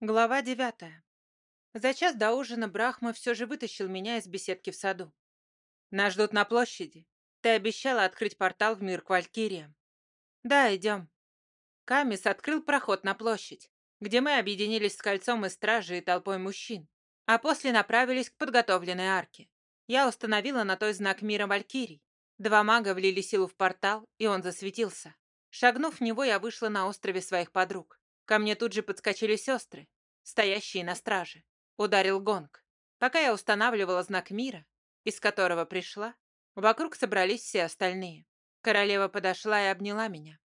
Глава девятая. За час до ужина Брахма все же вытащил меня из беседки в саду. «Нас ждут на площади. Ты обещала открыть портал в мир к Валькириям». «Да, идем». Камис открыл проход на площадь, где мы объединились с кольцом из стражи и толпой мужчин, а после направились к подготовленной арке. Я установила на той знак мира Валькирий. Два мага влили силу в портал, и он засветился. Шагнув в него, я вышла на острове своих подруг. Ко мне тут же подскочили сестры, стоящие на страже. Ударил гонг. Пока я устанавливала знак мира, из которого пришла, вокруг собрались все остальные. Королева подошла и обняла меня.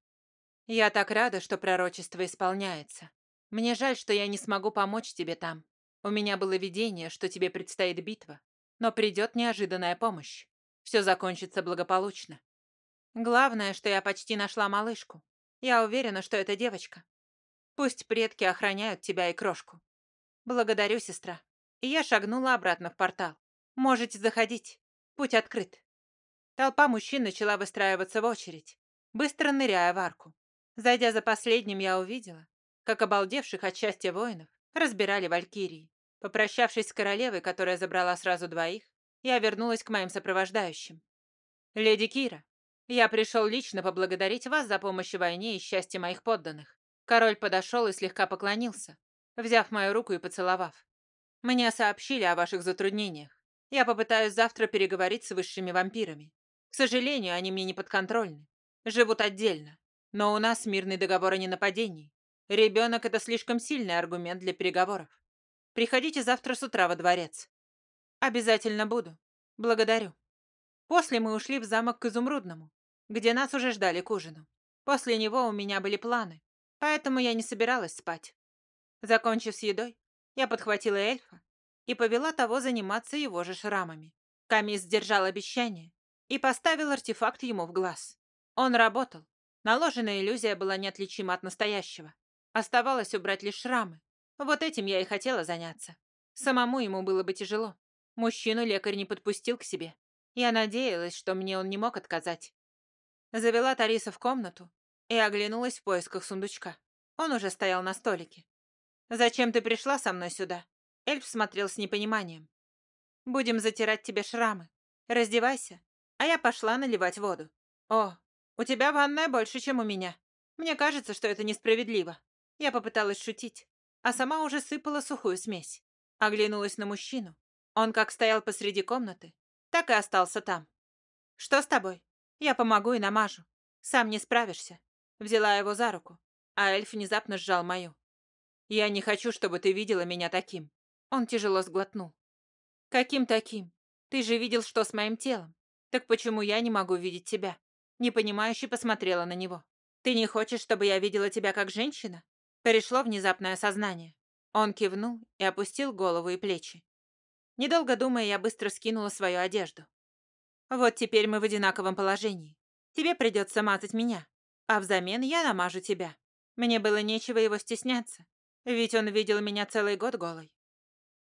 «Я так рада, что пророчество исполняется. Мне жаль, что я не смогу помочь тебе там. У меня было видение, что тебе предстоит битва, но придет неожиданная помощь. Все закончится благополучно. Главное, что я почти нашла малышку. Я уверена, что это девочка. Пусть предки охраняют тебя и крошку. Благодарю, сестра. И я шагнула обратно в портал. Можете заходить. Путь открыт. Толпа мужчин начала выстраиваться в очередь, быстро ныряя в арку. Зайдя за последним, я увидела, как обалдевших от счастья воинов разбирали валькирии. Попрощавшись с королевой, которая забрала сразу двоих, я вернулась к моим сопровождающим. «Леди Кира, я пришел лично поблагодарить вас за помощь в войне и счастье моих подданных. Король подошел и слегка поклонился, взяв мою руку и поцеловав. «Мне сообщили о ваших затруднениях. Я попытаюсь завтра переговорить с высшими вампирами. К сожалению, они мне не подконтрольны. Живут отдельно. Но у нас мирный договор о ненападении. Ребенок – это слишком сильный аргумент для переговоров. Приходите завтра с утра во дворец. Обязательно буду. Благодарю. После мы ушли в замок к Изумрудному, где нас уже ждали к ужину. После него у меня были планы, Поэтому я не собиралась спать. Закончив с едой, я подхватила эльфа и повела того заниматься его же шрамами. Камис сдержал обещание и поставил артефакт ему в глаз. Он работал. Наложенная иллюзия была неотличима от настоящего. Оставалось убрать лишь шрамы. Вот этим я и хотела заняться. Самому ему было бы тяжело. Мужчину лекарь не подпустил к себе. Я надеялась, что мне он не мог отказать. Завела Тариса в комнату и оглянулась в поисках сундучка. Он уже стоял на столике. «Зачем ты пришла со мной сюда?» Эльф смотрел с непониманием. «Будем затирать тебе шрамы. Раздевайся, а я пошла наливать воду. О, у тебя ванная больше, чем у меня. Мне кажется, что это несправедливо». Я попыталась шутить, а сама уже сыпала сухую смесь. Оглянулась на мужчину. Он как стоял посреди комнаты, так и остался там. «Что с тобой? Я помогу и намажу. Сам не справишься. Взяла его за руку, а эльф внезапно сжал мою. «Я не хочу, чтобы ты видела меня таким». Он тяжело сглотнул. «Каким таким? Ты же видел, что с моим телом. Так почему я не могу видеть тебя?» Непонимающе посмотрела на него. «Ты не хочешь, чтобы я видела тебя как женщина?» Пришло внезапное сознание. Он кивнул и опустил голову и плечи. Недолго думая, я быстро скинула свою одежду. «Вот теперь мы в одинаковом положении. Тебе придется мазать меня, а взамен я намажу тебя. Мне было нечего его стесняться, ведь он видел меня целый год голой.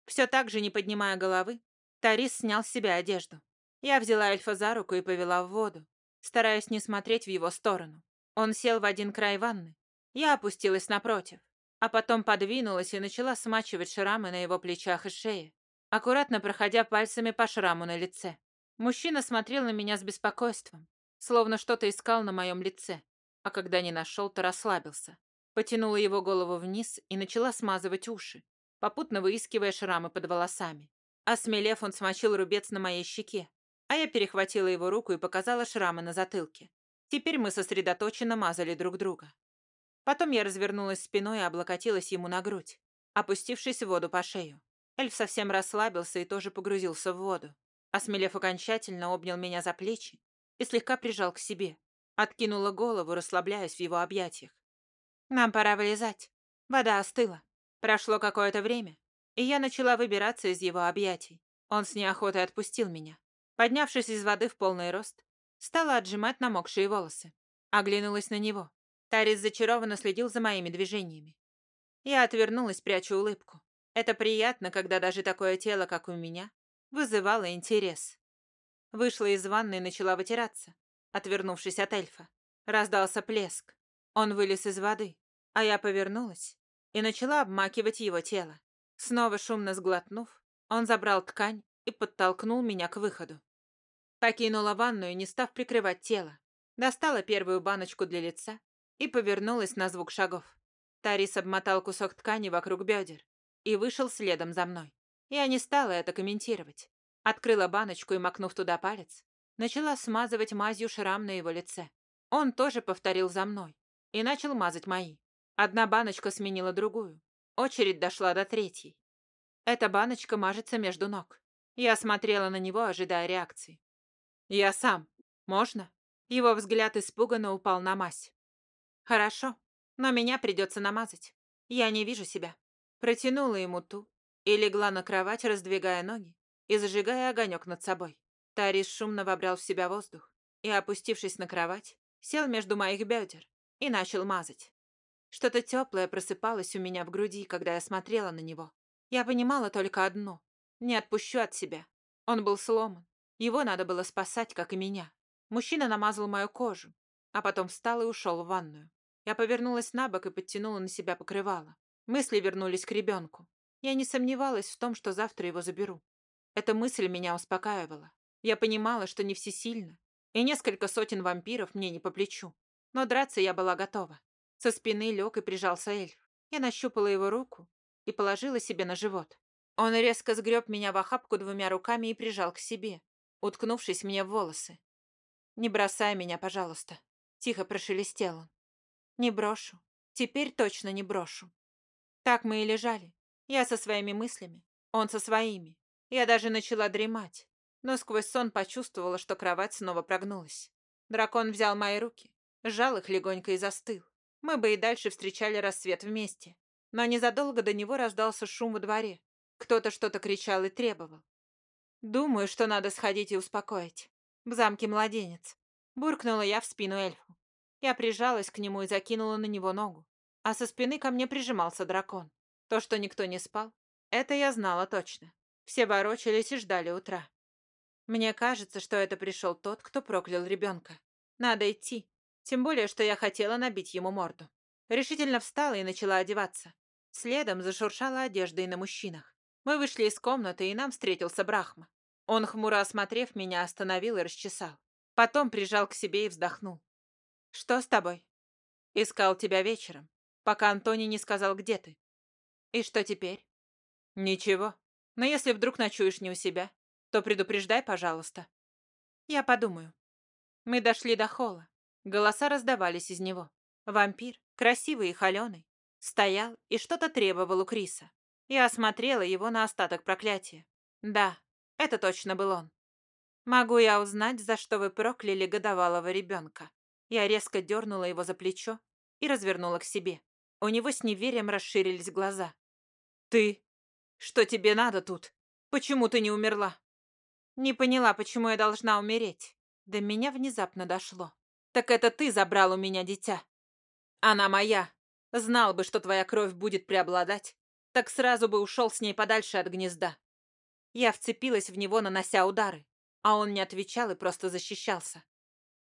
Все так же, не поднимая головы, Тарис снял с себя одежду. Я взяла эльфа за руку и повела в воду, стараясь не смотреть в его сторону. Он сел в один край ванны. Я опустилась напротив, а потом подвинулась и начала смачивать шрамы на его плечах и шее, аккуратно проходя пальцами по шраму на лице. Мужчина смотрел на меня с беспокойством, словно что-то искал на моем лице а когда не нашел, то расслабился. Потянула его голову вниз и начала смазывать уши, попутно выискивая шрамы под волосами. Осмелев, он смочил рубец на моей щеке, а я перехватила его руку и показала шрамы на затылке. Теперь мы сосредоточенно мазали друг друга. Потом я развернулась спиной и облокотилась ему на грудь, опустившись в воду по шею. Эльф совсем расслабился и тоже погрузился в воду. Осмелев окончательно, обнял меня за плечи и слегка прижал к себе, Откинула голову, расслабляясь в его объятиях. Нам пора вылезать. Вода остыла. Прошло какое-то время, и я начала выбираться из его объятий. Он с неохотой отпустил меня. Поднявшись из воды в полный рост, стала отжимать намокшие волосы. Оглянулась на него. Тарис зачарованно следил за моими движениями. Я отвернулась, пряча улыбку. Это приятно, когда даже такое тело, как у меня, вызывало интерес. Вышла из ванны и начала вытираться отвернувшись от эльфа. Раздался плеск. Он вылез из воды, а я повернулась и начала обмакивать его тело. Снова шумно сглотнув, он забрал ткань и подтолкнул меня к выходу. Покинула ванную, не став прикрывать тело. Достала первую баночку для лица и повернулась на звук шагов. Тарис обмотал кусок ткани вокруг бедер и вышел следом за мной. Я не стала это комментировать. Открыла баночку и, макнув туда палец, начала смазывать мазью шрам на его лице. Он тоже повторил за мной и начал мазать мои. Одна баночка сменила другую. Очередь дошла до третьей. Эта баночка мажется между ног. Я смотрела на него, ожидая реакции. «Я сам. Можно?» Его взгляд испуганно упал на мазь. «Хорошо, но меня придется намазать. Я не вижу себя». Протянула ему ту и легла на кровать, раздвигая ноги и зажигая огонек над собой. Тарис шумно вобрал в себя воздух и, опустившись на кровать, сел между моих бедер и начал мазать. Что-то теплое просыпалось у меня в груди, когда я смотрела на него. Я понимала только одно — не отпущу от себя. Он был сломан. Его надо было спасать, как и меня. Мужчина намазал мою кожу, а потом встал и ушел в ванную. Я повернулась на бок и подтянула на себя покрывало. Мысли вернулись к ребенку. Я не сомневалась в том, что завтра его заберу. Эта мысль меня успокаивала. Я понимала, что не всесильна, и несколько сотен вампиров мне не по плечу. Но драться я была готова. Со спины лег и прижался эльф. Я нащупала его руку и положила себе на живот. Он резко сгреб меня в охапку двумя руками и прижал к себе, уткнувшись мне в волосы. «Не бросай меня, пожалуйста», — тихо прошелестел он. «Не брошу. Теперь точно не брошу». Так мы и лежали. Я со своими мыслями, он со своими. Я даже начала дремать, но сквозь сон почувствовала, что кровать снова прогнулась. Дракон взял мои руки, сжал их легонько и застыл. Мы бы и дальше встречали рассвет вместе. Но незадолго до него раздался шум во дворе. Кто-то что-то кричал и требовал. Думаю, что надо сходить и успокоить. В замке младенец. Буркнула я в спину эльфу. Я прижалась к нему и закинула на него ногу. А со спины ко мне прижимался дракон. То, что никто не спал, это я знала точно. Все ворочались и ждали утра. Мне кажется, что это пришел тот, кто проклял ребенка. Надо идти. Тем более, что я хотела набить ему морду. Решительно встала и начала одеваться. Следом зашуршала одежда и на мужчинах. Мы вышли из комнаты, и нам встретился Брахма. Он, хмуро осмотрев меня, остановил и расчесал. Потом прижал к себе и вздохнул. «Что с тобой?» «Искал тебя вечером, пока Антони не сказал, где ты». «И что теперь?» «Ничего. Но если вдруг ночуешь не у себя, то предупреждай, пожалуйста». «Я подумаю». Мы дошли до холла. Голоса раздавались из него. Вампир, красивый и холеный, стоял и что-то требовал у Криса. Я осмотрела его на остаток проклятия. Да, это точно был он. Могу я узнать, за что вы прокляли годовалого ребенка? Я резко дернула его за плечо и развернула к себе. У него с неверием расширились глаза. «Ты? Что тебе надо тут? Почему ты не умерла?» Не поняла, почему я должна умереть. До меня внезапно дошло. «Так это ты забрал у меня дитя?» «Она моя. Знал бы, что твоя кровь будет преобладать, так сразу бы ушел с ней подальше от гнезда. Я вцепилась в него, нанося удары, а он не отвечал и просто защищался.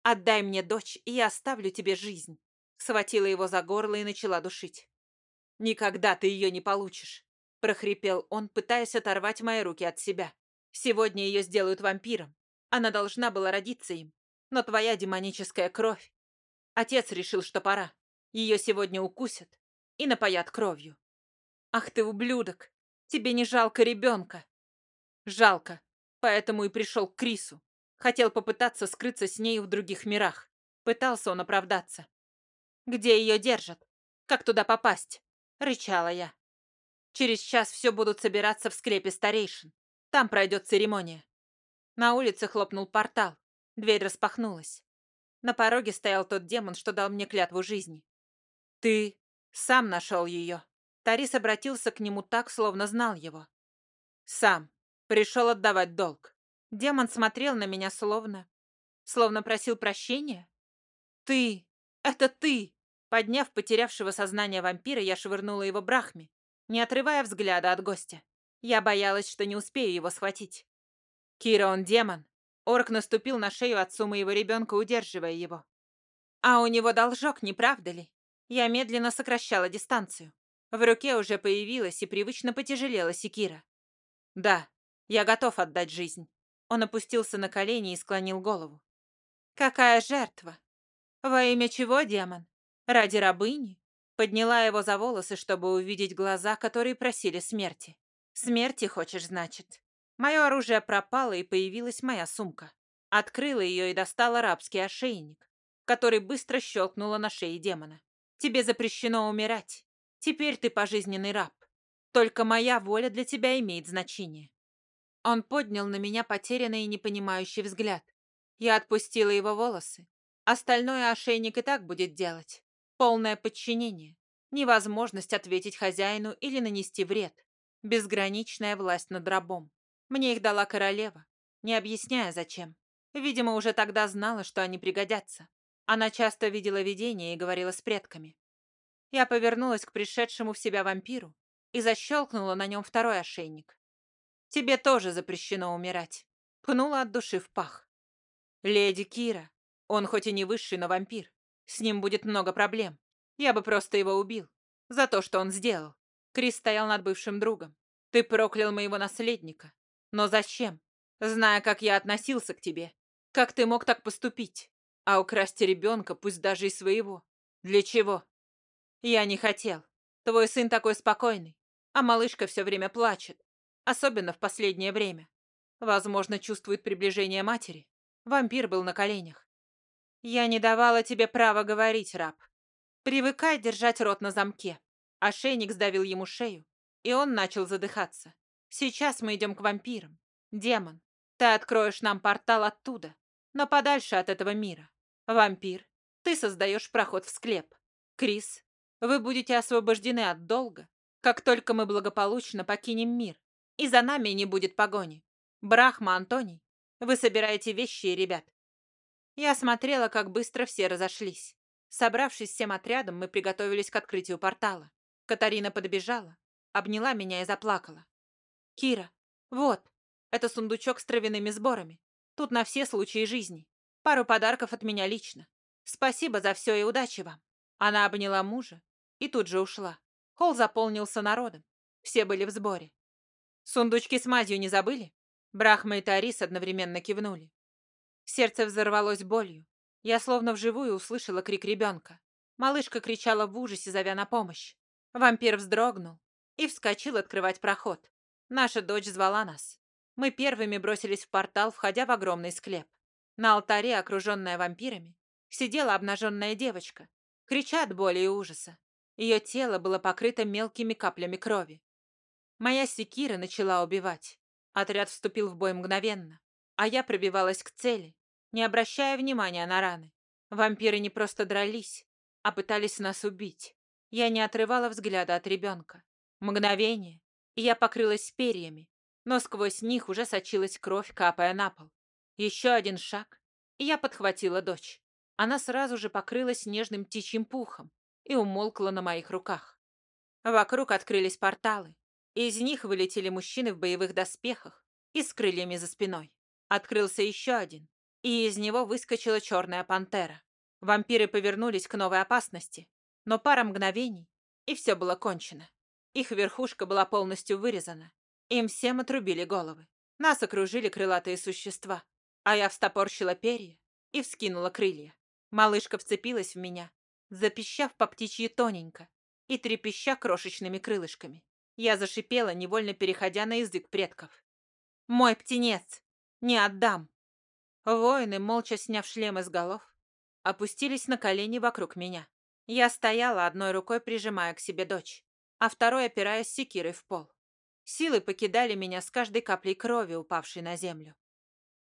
«Отдай мне дочь, и я оставлю тебе жизнь», схватила его за горло и начала душить. «Никогда ты ее не получишь», — прохрипел он, пытаясь оторвать мои руки от себя. «Сегодня ее сделают вампиром. Она должна была родиться им. Но твоя демоническая кровь...» Отец решил, что пора. Ее сегодня укусят и напоят кровью. «Ах ты, ублюдок! Тебе не жалко ребенка!» Жалко, поэтому и пришел к Крису. Хотел попытаться скрыться с ней в других мирах. Пытался он оправдаться. «Где ее держат? Как туда попасть?» — рычала я. «Через час все будут собираться в склепе старейшин. Там пройдет церемония». На улице хлопнул портал. Дверь распахнулась. На пороге стоял тот демон, что дал мне клятву жизни. «Ты сам нашел ее». Тарис обратился к нему так, словно знал его. «Сам. Пришел отдавать долг. Демон смотрел на меня словно... Словно просил прощения. «Ты! Это ты!» Подняв потерявшего сознание вампира, я швырнула его брахме, не отрывая взгляда от гостя. Я боялась, что не успею его схватить. Кира, он демон. Орк наступил на шею отцу моего ребенка, удерживая его. А у него должок, не правда ли? Я медленно сокращала дистанцию. В руке уже появилась и привычно потяжелела секира. «Да, я готов отдать жизнь». Он опустился на колени и склонил голову. «Какая жертва! Во имя чего, демон? Ради рабыни?» Подняла его за волосы, чтобы увидеть глаза, которые просили смерти. «Смерти хочешь, значит?» Мое оружие пропало, и появилась моя сумка. Открыла ее и достала рабский ошейник, который быстро щелкнула на шее демона. «Тебе запрещено умирать. Теперь ты пожизненный раб. Только моя воля для тебя имеет значение». Он поднял на меня потерянный и непонимающий взгляд. Я отпустила его волосы. Остальное ошейник и так будет делать. Полное подчинение. Невозможность ответить хозяину или нанести вред. Безграничная власть над рабом. Мне их дала королева, не объясняя зачем. Видимо, уже тогда знала, что они пригодятся. Она часто видела видения и говорила с предками. Я повернулась к пришедшему в себя вампиру и защелкнула на нем второй ошейник. «Тебе тоже запрещено умирать», — пнула от души в пах. «Леди Кира, он хоть и не высший, но вампир. С ним будет много проблем. Я бы просто его убил. За то, что он сделал. Крис стоял над бывшим другом. Ты проклял моего наследника. Но зачем? Зная, как я относился к тебе. Как ты мог так поступить? А украсть ребенка, пусть даже и своего. Для чего? Я не хотел. Твой сын такой спокойный. А малышка все время плачет. Особенно в последнее время. Возможно, чувствует приближение матери. Вампир был на коленях. Я не давала тебе права говорить, раб. Привыкай держать рот на замке. Ошейник сдавил ему шею, и он начал задыхаться. Сейчас мы идем к вампирам. Демон, ты откроешь нам портал оттуда, но подальше от этого мира. Вампир, ты создаешь проход в склеп. Крис, вы будете освобождены от долга, как только мы благополучно покинем мир, и за нами не будет погони. Брахма, Антоний, вы собираете вещи и ребят. Я смотрела, как быстро все разошлись. Собравшись всем отрядом, мы приготовились к открытию портала. Катарина подбежала, обняла меня и заплакала. «Кира, вот, это сундучок с травяными сборами. Тут на все случаи жизни. Пару подарков от меня лично. Спасибо за все и удачи вам». Она обняла мужа и тут же ушла. Холл заполнился народом. Все были в сборе. «Сундучки с мазью не забыли?» Брахма и Тарис одновременно кивнули. Сердце взорвалось болью. Я словно вживую услышала крик ребенка. Малышка кричала в ужасе, зовя на помощь. Вампир вздрогнул и вскочил открывать проход. Наша дочь звала нас. Мы первыми бросились в портал, входя в огромный склеп. На алтаре, окруженная вампирами, сидела обнаженная девочка, крича от боли и ужаса. Ее тело было покрыто мелкими каплями крови. Моя секира начала убивать. Отряд вступил в бой мгновенно, а я пробивалась к цели, не обращая внимания на раны. Вампиры не просто дрались, а пытались нас убить. Я не отрывала взгляда от ребенка. Мгновение, и я покрылась перьями, но сквозь них уже сочилась кровь, капая на пол. Еще один шаг, и я подхватила дочь. Она сразу же покрылась нежным птичьим пухом и умолкла на моих руках. Вокруг открылись порталы, и из них вылетели мужчины в боевых доспехах и с крыльями за спиной. Открылся еще один, и из него выскочила черная пантера. Вампиры повернулись к новой опасности, но пара мгновений, и все было кончено. Их верхушка была полностью вырезана. Им всем отрубили головы. Нас окружили крылатые существа, а я встопорщила перья и вскинула крылья. Малышка вцепилась в меня, запищав по птичьи тоненько и трепеща крошечными крылышками. Я зашипела, невольно переходя на язык предков. «Мой птенец! Не отдам!» Воины, молча сняв шлемы с голов, опустились на колени вокруг меня. Я стояла, одной рукой прижимая к себе дочь, а второй опираясь секирой в пол. Силы покидали меня с каждой каплей крови, упавшей на землю.